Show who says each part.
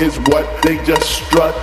Speaker 1: is what. They just strut.